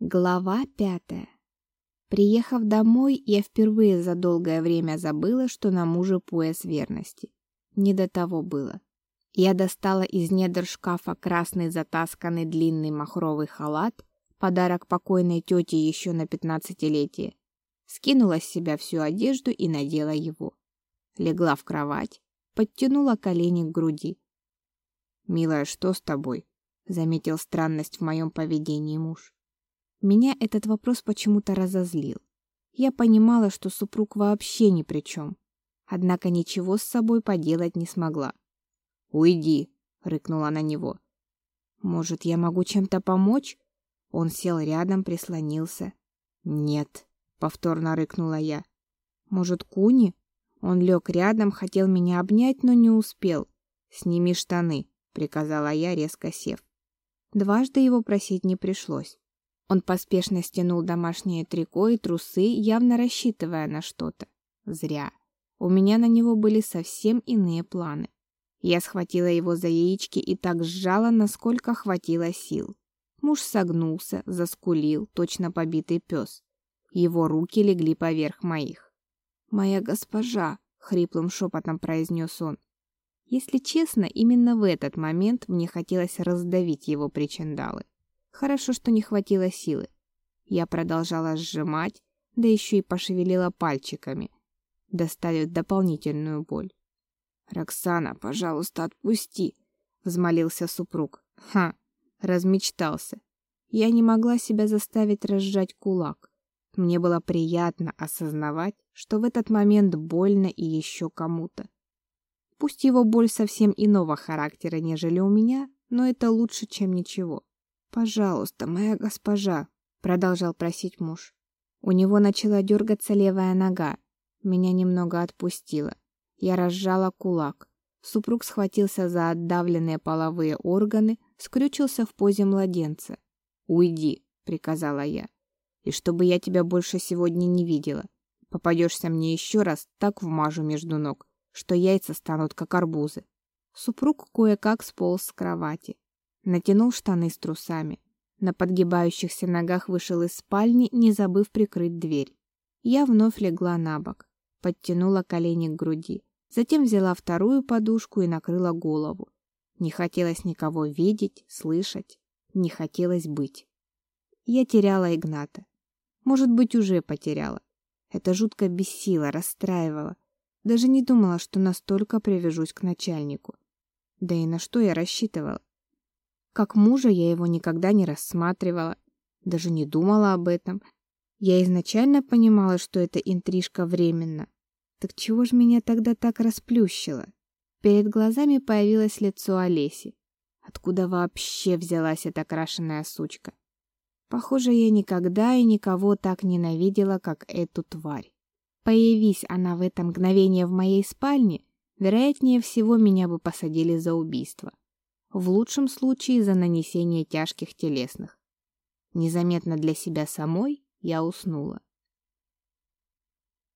Глава пятая. Приехав домой, я впервые за долгое время забыла, что на муже пояс верности. Не до того было. Я достала из недр шкафа красный затасканный длинный махровый халат, подарок покойной тете еще на пятнадцатилетие. Скинула с себя всю одежду и надела его. Легла в кровать, подтянула колени к груди. «Милая, что с тобой?» — заметил странность в моем поведении муж. Меня этот вопрос почему-то разозлил. Я понимала, что супруг вообще ни при чем. Однако ничего с собой поделать не смогла. «Уйди!» — рыкнула на него. «Может, я могу чем-то помочь?» Он сел рядом, прислонился. «Нет!» — повторно рыкнула я. «Может, Куни?» Он лег рядом, хотел меня обнять, но не успел. «Сними штаны», — приказала я, резко сев. Дважды его просить не пришлось. Он поспешно стянул домашнее трико и трусы, явно рассчитывая на что-то. Зря. У меня на него были совсем иные планы. Я схватила его за яички и так сжала, насколько хватило сил. Муж согнулся, заскулил, точно побитый пес. Его руки легли поверх моих. «Моя госпожа!» — хриплым шепотом произнес он. Если честно, именно в этот момент мне хотелось раздавить его причиндалы. Хорошо, что не хватило силы. Я продолжала сжимать, да еще и пошевелила пальчиками, доставив дополнительную боль. «Роксана, пожалуйста, отпусти!» — взмолился супруг. «Ха!» — размечтался. Я не могла себя заставить разжать кулак. Мне было приятно осознавать, что в этот момент больно и еще кому-то. Пусть его боль совсем иного характера, нежели у меня, но это лучше, чем ничего. «Пожалуйста, моя госпожа», — продолжал просить муж. У него начала дергаться левая нога. Меня немного отпустило. Я разжала кулак. Супруг схватился за отдавленные половые органы, скрючился в позе младенца. «Уйди», — приказала я. «И чтобы я тебя больше сегодня не видела. Попадешься мне еще раз, так вмажу между ног, что яйца станут как арбузы». Супруг кое-как сполз с кровати натянул штаны с трусами. На подгибающихся ногах вышел из спальни, не забыв прикрыть дверь. Я вновь легла на бок, подтянула колени к груди, затем взяла вторую подушку и накрыла голову. Не хотелось никого видеть, слышать, не хотелось быть. Я теряла Игната. Может быть, уже потеряла. Это жутко бесило, расстраивало. Даже не думала, что настолько привяжусь к начальнику. Да и на что я рассчитывала? Как мужа я его никогда не рассматривала, даже не думала об этом. Я изначально понимала, что эта интрижка временна. Так чего ж меня тогда так расплющило? Перед глазами появилось лицо Олеси. Откуда вообще взялась эта крашеная сучка? Похоже, я никогда и никого так ненавидела, как эту тварь. Появись она в это мгновение в моей спальне, вероятнее всего меня бы посадили за убийство в лучшем случае за нанесение тяжких телесных. Незаметно для себя самой я уснула.